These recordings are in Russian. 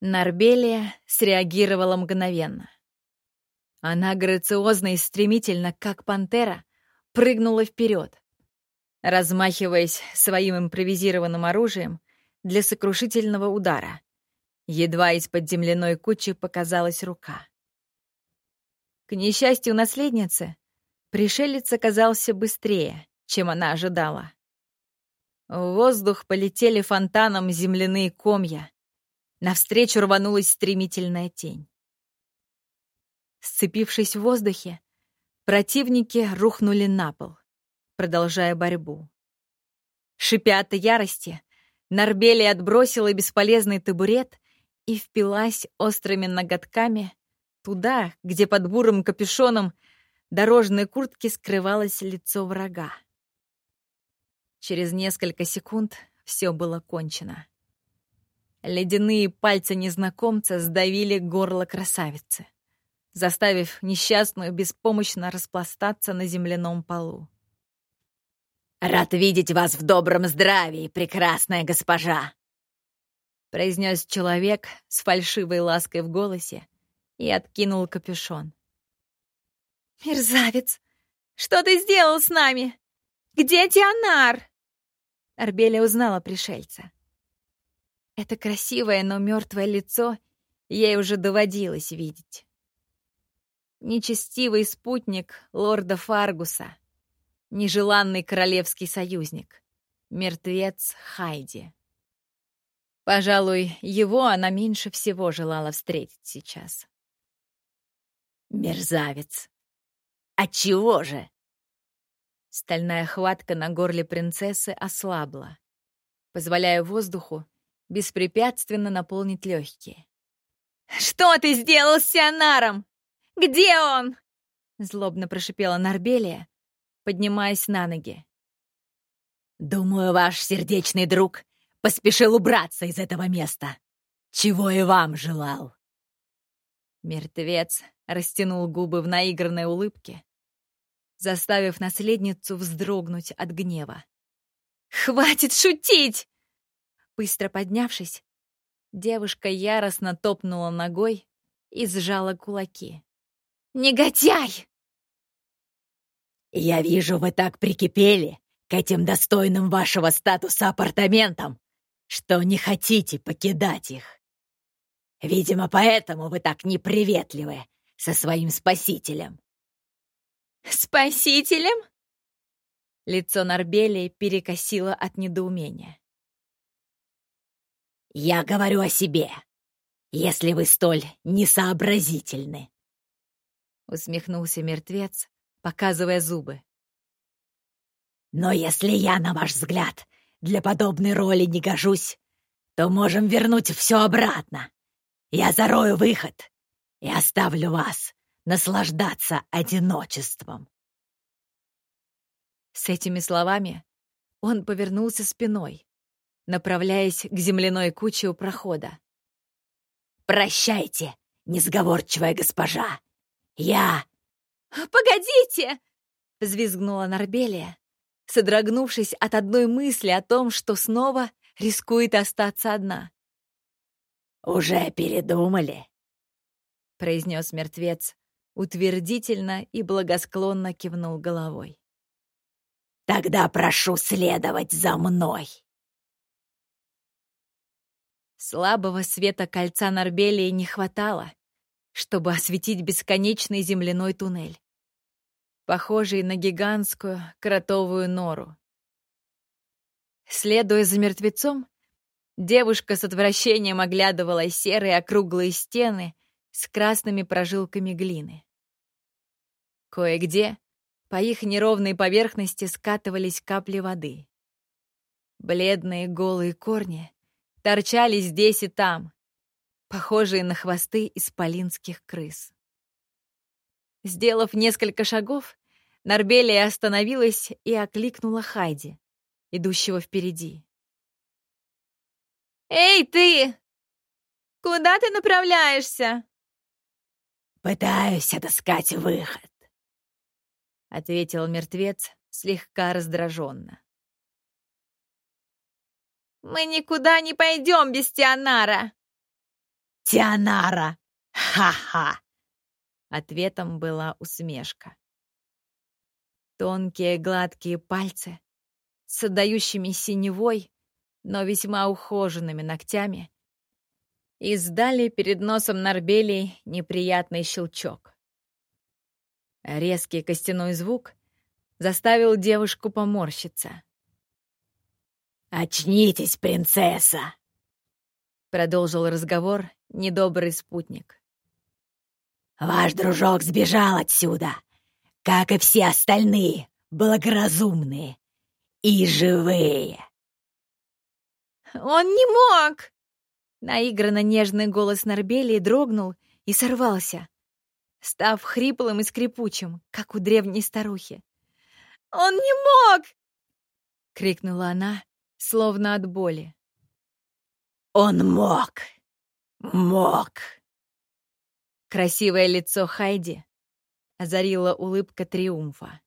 Нарбелия среагировала мгновенно. Она грациозно и стремительно, как пантера, прыгнула вперед, размахиваясь своим импровизированным оружием для сокрушительного удара. Едва из-под земляной кучи показалась рука. К несчастью наследницы, пришелец оказался быстрее, чем она ожидала. В воздух полетели фонтаном земляные комья. Навстречу рванулась стремительная тень. Сцепившись в воздухе, противники рухнули на пол, продолжая борьбу. Шипя от ярости, Нарбели отбросила бесполезный табурет и впилась острыми ноготками туда, где под бурым капюшоном дорожной куртки скрывалось лицо врага. Через несколько секунд все было кончено. Ледяные пальцы незнакомца сдавили горло красавицы, заставив несчастную беспомощно распластаться на земляном полу. «Рад видеть вас в добром здравии, прекрасная госпожа!» произнес человек с фальшивой лаской в голосе и откинул капюшон. «Мерзавец! Что ты сделал с нами? Где Тианар?» Арбеля узнала пришельца. Это красивое, но мертвое лицо ей уже доводилось видеть. Нечестивый спутник лорда Фаргуса, нежеланный королевский союзник, мертвец Хайди. Пожалуй, его она меньше всего желала встретить сейчас. Мерзавец! Отчего же? Стальная хватка на горле принцессы ослабла, позволяя воздуху беспрепятственно наполнить легкие. «Что ты сделал с Сионаром? Где он?» Злобно прошипела Нарбелия, поднимаясь на ноги. «Думаю, ваш сердечный друг поспешил убраться из этого места, чего и вам желал». Мертвец растянул губы в наигранной улыбке, заставив наследницу вздрогнуть от гнева. «Хватит шутить!» Быстро поднявшись, девушка яростно топнула ногой и сжала кулаки. «Негодяй!» «Я вижу, вы так прикипели к этим достойным вашего статуса апартаментам, что не хотите покидать их. Видимо, поэтому вы так неприветливы со своим спасителем. «Спасителем?» Лицо Нарбели перекосило от недоумения. «Я говорю о себе, если вы столь несообразительны!» Усмехнулся мертвец, показывая зубы. «Но если я, на ваш взгляд, для подобной роли не гожусь, то можем вернуть все обратно. Я зарою выход и оставлю вас наслаждаться одиночеством. С этими словами он повернулся спиной, направляясь к земляной куче у прохода. «Прощайте, несговорчивая госпожа! Я...» «Погодите!» — взвизгнула Нарбелия, содрогнувшись от одной мысли о том, что снова рискует остаться одна. «Уже передумали?» — произнес мертвец, утвердительно и благосклонно кивнул головой. «Тогда прошу следовать за мной!» Слабого света кольца Нарбелии не хватало, чтобы осветить бесконечный земляной туннель, похожий на гигантскую кротовую нору. Следуя за мертвецом, девушка с отвращением оглядывала серые округлые стены с красными прожилками глины. Кое-где по их неровной поверхности скатывались капли воды. Бледные голые корни торчали здесь и там, похожие на хвосты исполинских крыс. Сделав несколько шагов, Нарбелия остановилась и окликнула Хайди, идущего впереди. «Эй, ты! Куда ты направляешься?» «Пытаюсь отыскать выход», — ответил мертвец слегка раздраженно. «Мы никуда не пойдем без Тианара!» Тианара! Ха-ха!» Ответом была усмешка. Тонкие гладкие пальцы с отдающими синевой, но весьма ухоженными ногтями издали перед носом Нарбелии неприятный щелчок. Резкий костяной звук заставил девушку поморщиться. «Очнитесь, принцесса!» — продолжил разговор недобрый спутник. «Ваш дружок сбежал отсюда, как и все остальные, благоразумные и живые». «Он не мог!» Наигранно нежный голос Нарбелии дрогнул и сорвался, став хриплым и скрипучим, как у древней старухи. «Он не мог!» — крикнула она, словно от боли. «Он мог! Мог!» Красивое лицо Хайди озарила улыбка триумфа.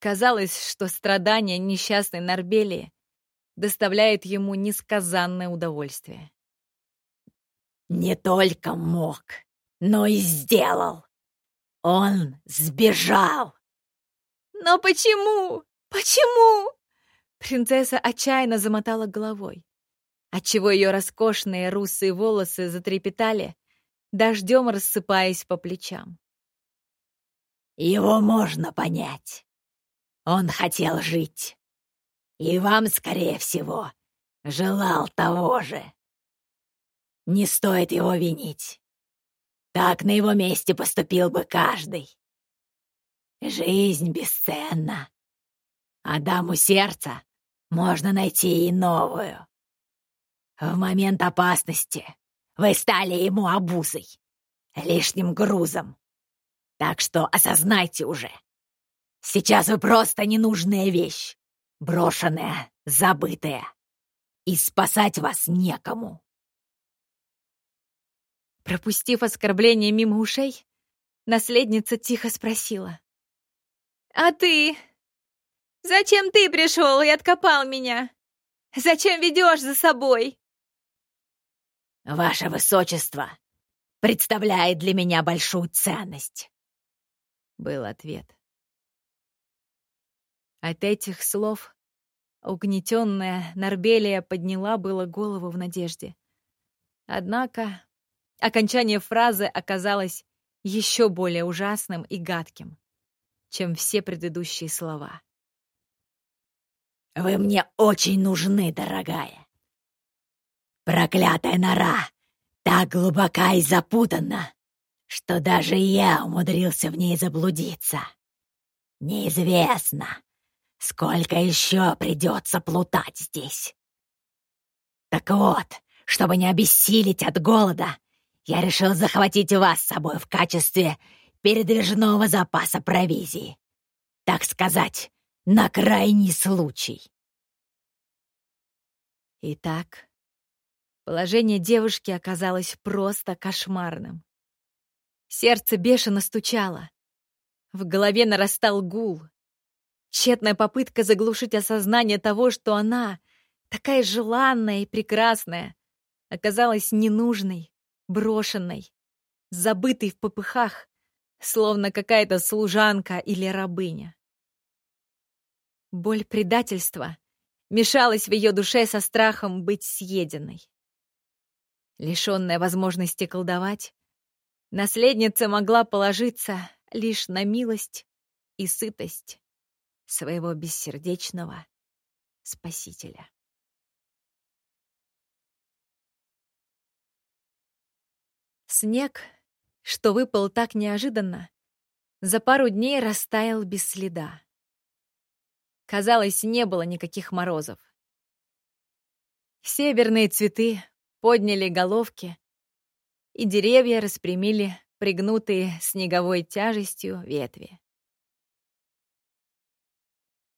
Казалось, что страдания несчастной Нарбелии доставляют ему несказанное удовольствие. «Не только мог, но и сделал! Он сбежал!» «Но почему? Почему?» Принцесса отчаянно замотала головой, отчего ее роскошные русые волосы затрепетали, дождем рассыпаясь по плечам. «Его можно понять. Он хотел жить. И вам, скорее всего, желал того же. Не стоит его винить. Так на его месте поступил бы каждый. Жизнь бесценна. А даму сердца можно найти и новую. В момент опасности вы стали ему обузой, лишним грузом. Так что осознайте уже. Сейчас вы просто ненужная вещь, брошенная, забытая. И спасать вас некому. Пропустив оскорбление мимо ушей, наследница тихо спросила. «А ты? Зачем ты пришел и откопал меня? Зачем ведешь за собой?» «Ваше Высочество представляет для меня большую ценность», — был ответ. От этих слов угнетенная Нарбелия подняла было голову в надежде. Однако окончание фразы оказалось еще более ужасным и гадким чем все предыдущие слова. «Вы мне очень нужны, дорогая. Проклятая нора так глубока и запутана, что даже я умудрился в ней заблудиться. Неизвестно, сколько еще придется плутать здесь. Так вот, чтобы не обессилить от голода, я решил захватить вас с собой в качестве передвижного запаса провизии. Так сказать, на крайний случай. Итак, положение девушки оказалось просто кошмарным. Сердце бешено стучало. В голове нарастал гул. Тщетная попытка заглушить осознание того, что она, такая желанная и прекрасная, оказалась ненужной, брошенной, забытой в попыхах, словно какая-то служанка или рабыня. Боль предательства мешалась в ее душе со страхом быть съеденной. Лишенная возможности колдовать, наследница могла положиться лишь на милость и сытость своего бессердечного спасителя. Снег что выпал так неожиданно, за пару дней растаял без следа. Казалось, не было никаких морозов. Северные цветы подняли головки, и деревья распрямили пригнутые снеговой тяжестью ветви.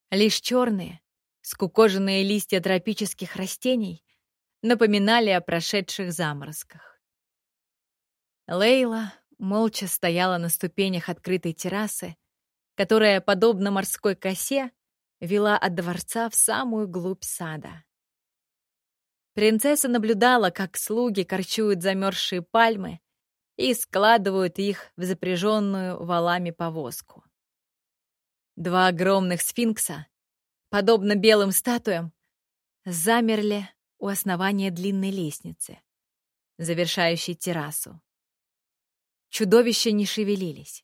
Лишь черные, скукоженные листья тропических растений напоминали о прошедших заморозках. Лейла молча стояла на ступенях открытой террасы, которая, подобно морской косе, вела от дворца в самую глубь сада. Принцесса наблюдала, как слуги корчуют замерзшие пальмы и складывают их в запряженную валами повозку. Два огромных сфинкса, подобно белым статуям, замерли у основания длинной лестницы, завершающей террасу. Чудовища не шевелились.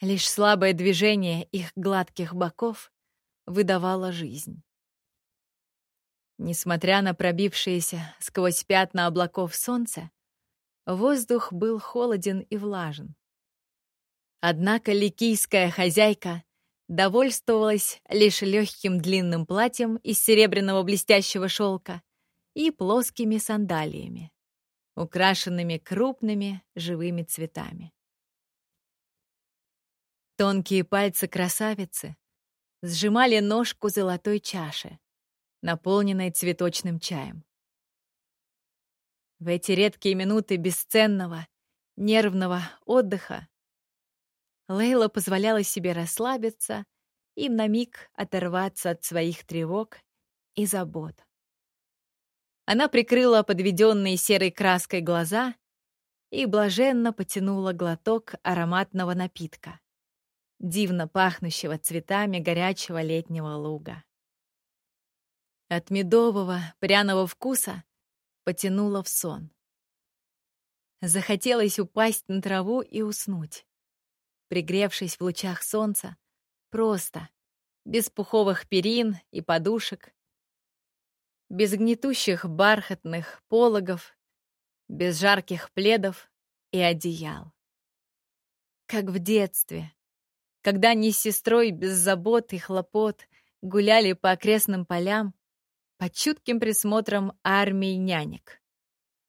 Лишь слабое движение их гладких боков выдавало жизнь. Несмотря на пробившееся сквозь пятна облаков солнце, воздух был холоден и влажен. Однако ликийская хозяйка довольствовалась лишь легким длинным платьем из серебряного блестящего шелка и плоскими сандалиями, украшенными крупными живыми цветами. Тонкие пальцы красавицы сжимали ножку золотой чаши, наполненной цветочным чаем. В эти редкие минуты бесценного, нервного отдыха Лейла позволяла себе расслабиться и на миг оторваться от своих тревог и забот. Она прикрыла подведенные серой краской глаза и блаженно потянула глоток ароматного напитка, дивно пахнущего цветами горячего летнего луга. От медового, пряного вкуса потянуло в сон. Захотелось упасть на траву и уснуть пригревшись в лучах солнца, просто, без пуховых перин и подушек, без гнетущих бархатных пологов, без жарких пледов и одеял. Как в детстве, когда они с сестрой без забот и хлопот гуляли по окрестным полям под чутким присмотром армии нянек,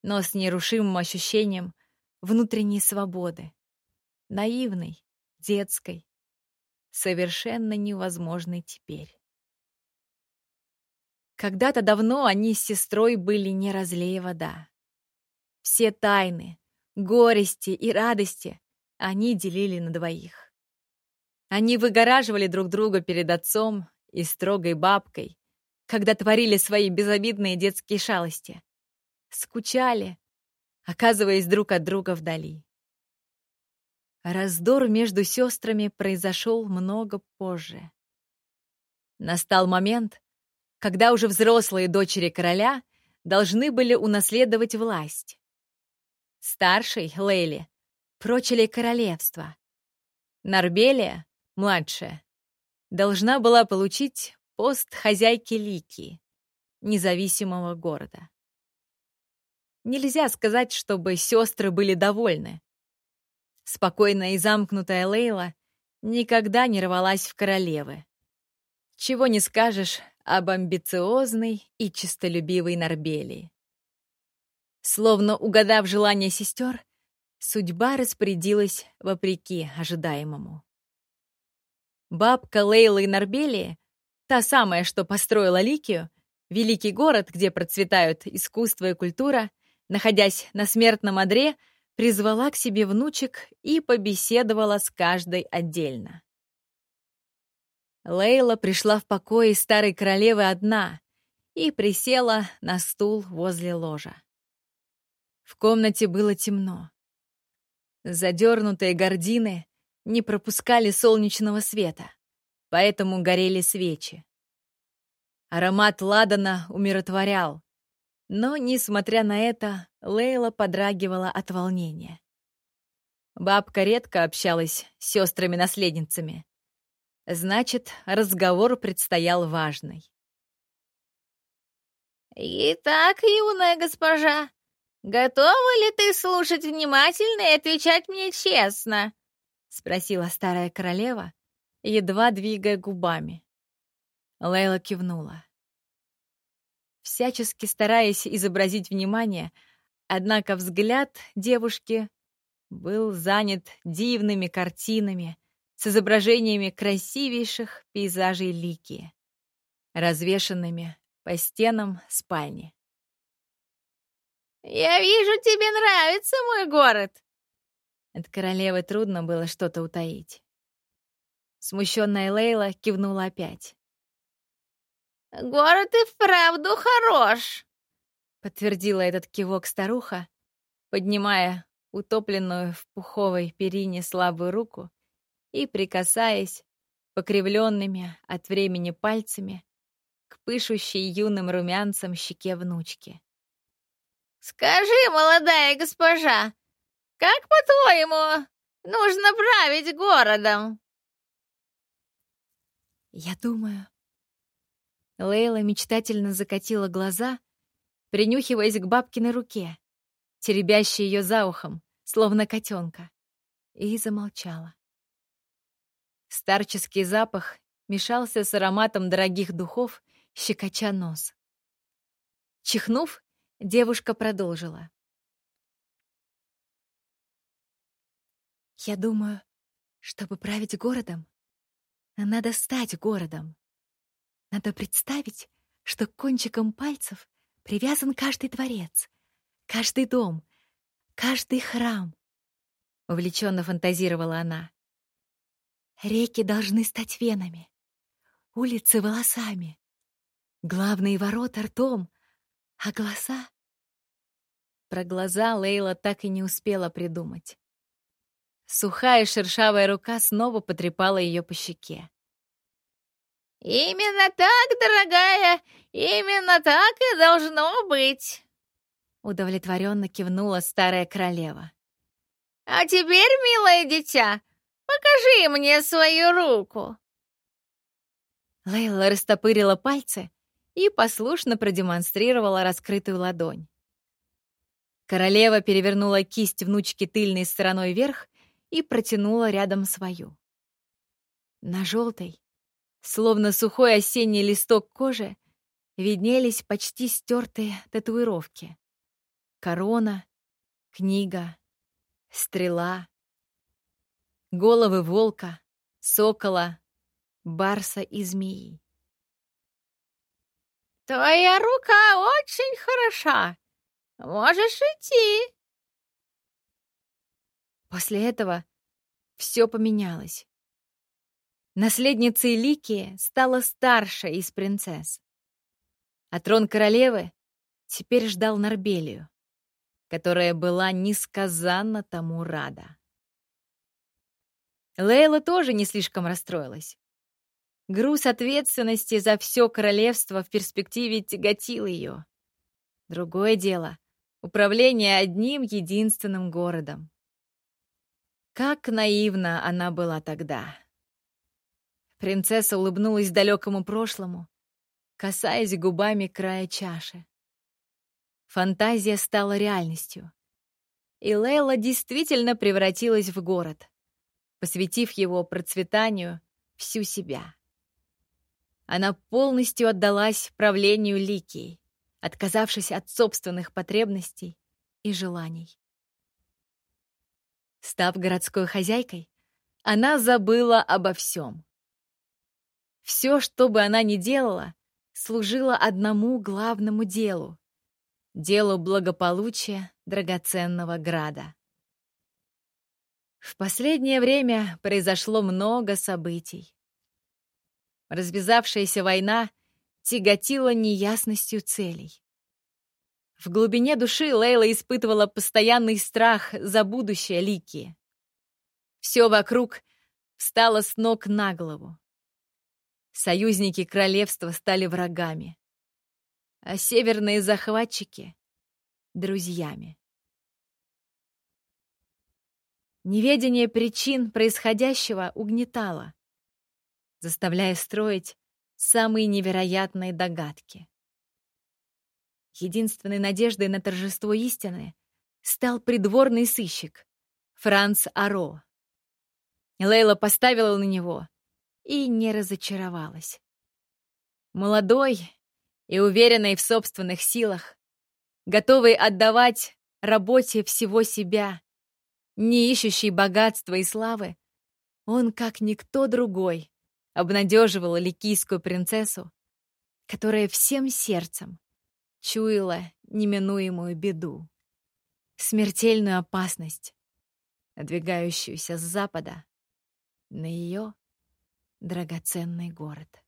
но с нерушимым ощущением внутренней свободы, наивной, детской, совершенно невозможной теперь. Когда-то давно они с сестрой были не разлея вода. Все тайны, горести и радости они делили на двоих. Они выгораживали друг друга перед отцом и строгой бабкой, когда творили свои безобидные детские шалости. Скучали, оказываясь друг от друга вдали. Раздор между сестрами произошел много позже. Настал момент, когда уже взрослые дочери короля должны были унаследовать власть. Старшей, Лейли, прочили королевство. Нарбелия, младшая, должна была получить пост хозяйки Лики, независимого города. Нельзя сказать, чтобы сестры были довольны. Спокойная и замкнутая Лейла никогда не рвалась в королевы. Чего не скажешь об амбициозной и честолюбивой Нарбелии. Словно угадав желание сестер, судьба распорядилась вопреки ожидаемому. Бабка Лейлы Нарбелии, та самая, что построила Ликию, великий город, где процветают искусство и культура, находясь на смертном одре — призвала к себе внучек и побеседовала с каждой отдельно. Лейла пришла в покое старой королевы одна и присела на стул возле ложа. В комнате было темно. Задернутые гардины не пропускали солнечного света, поэтому горели свечи. Аромат ладана умиротворял, но, несмотря на это, Лейла подрагивала от волнения. Бабка редко общалась с сестрами-наследницами. Значит, разговор предстоял важный. «Итак, юная госпожа, готова ли ты слушать внимательно и отвечать мне честно?» — спросила старая королева, едва двигая губами. Лейла кивнула всячески стараясь изобразить внимание, однако взгляд девушки был занят дивными картинами с изображениями красивейших пейзажей Лики, развешанными по стенам спальни. «Я вижу, тебе нравится мой город!» От королевы трудно было что-то утаить. Смущенная Лейла кивнула опять. Город и вправду хорош. подтвердила этот кивок старуха, поднимая утопленную в пуховой перине слабую руку и прикасаясь покривленными от времени пальцами к пышущей юным румянцам щеке внучки. «Скажи, молодая госпожа, как, по-твоему, нужно править городом?» «Я думаю...» Лейла мечтательно закатила глаза, принюхиваясь к бабкиной руке, теребящей ее за ухом, словно котенка, и замолчала. Старческий запах мешался с ароматом дорогих духов, щекоча нос. Чихнув, девушка продолжила. «Я думаю, чтобы править городом, надо стать городом. Надо представить, что кончиком пальцев привязан каждый дворец, каждый дом, каждый храм. Увлеченно фантазировала она. Реки должны стать венами, улицы — волосами, главные ворота — ртом, а глаза... Про глаза Лейла так и не успела придумать. Сухая шершавая рука снова потрепала ее по щеке. «Именно так, дорогая, именно так и должно быть!» Удовлетворенно кивнула старая королева. «А теперь, милое дитя, покажи мне свою руку!» Лейла растопырила пальцы и послушно продемонстрировала раскрытую ладонь. Королева перевернула кисть внучки тыльной стороной вверх и протянула рядом свою. На желтой, Словно сухой осенний листок кожи виднелись почти стертые татуировки. Корона, книга, стрела, головы волка, сокола, барса и змеи. «Твоя рука очень хороша. Можешь идти». После этого все поменялось. Наследницей Ликии стала старшая из принцесс. А трон королевы теперь ждал Нарбелию, которая была несказанно тому рада. Лейла тоже не слишком расстроилась. Груз ответственности за все королевство в перспективе тяготил ее. Другое дело — управление одним единственным городом. Как наивна она была тогда. Принцесса улыбнулась далекому прошлому, касаясь губами края чаши. Фантазия стала реальностью. И Лейла действительно превратилась в город, посвятив его процветанию всю себя. Она полностью отдалась правлению Ликии, отказавшись от собственных потребностей и желаний. Став городской хозяйкой, она забыла обо всем. Все, что бы она ни делала, служило одному главному делу — делу благополучия драгоценного града. В последнее время произошло много событий. Развязавшаяся война тяготила неясностью целей. В глубине души Лейла испытывала постоянный страх за будущее Лики. Все вокруг встало с ног на голову. Союзники королевства стали врагами, а северные захватчики — друзьями. Неведение причин происходящего угнетало, заставляя строить самые невероятные догадки. Единственной надеждой на торжество истины стал придворный сыщик Франц Аро. Лейла поставила на него и не разочаровалась. Молодой и уверенный в собственных силах, готовый отдавать работе всего себя, не ищущий богатства и славы, он, как никто другой, обнадеживал ликийскую принцессу, которая всем сердцем чуяла неминуемую беду, смертельную опасность, надвигающуюся с запада на ее драгоценный город.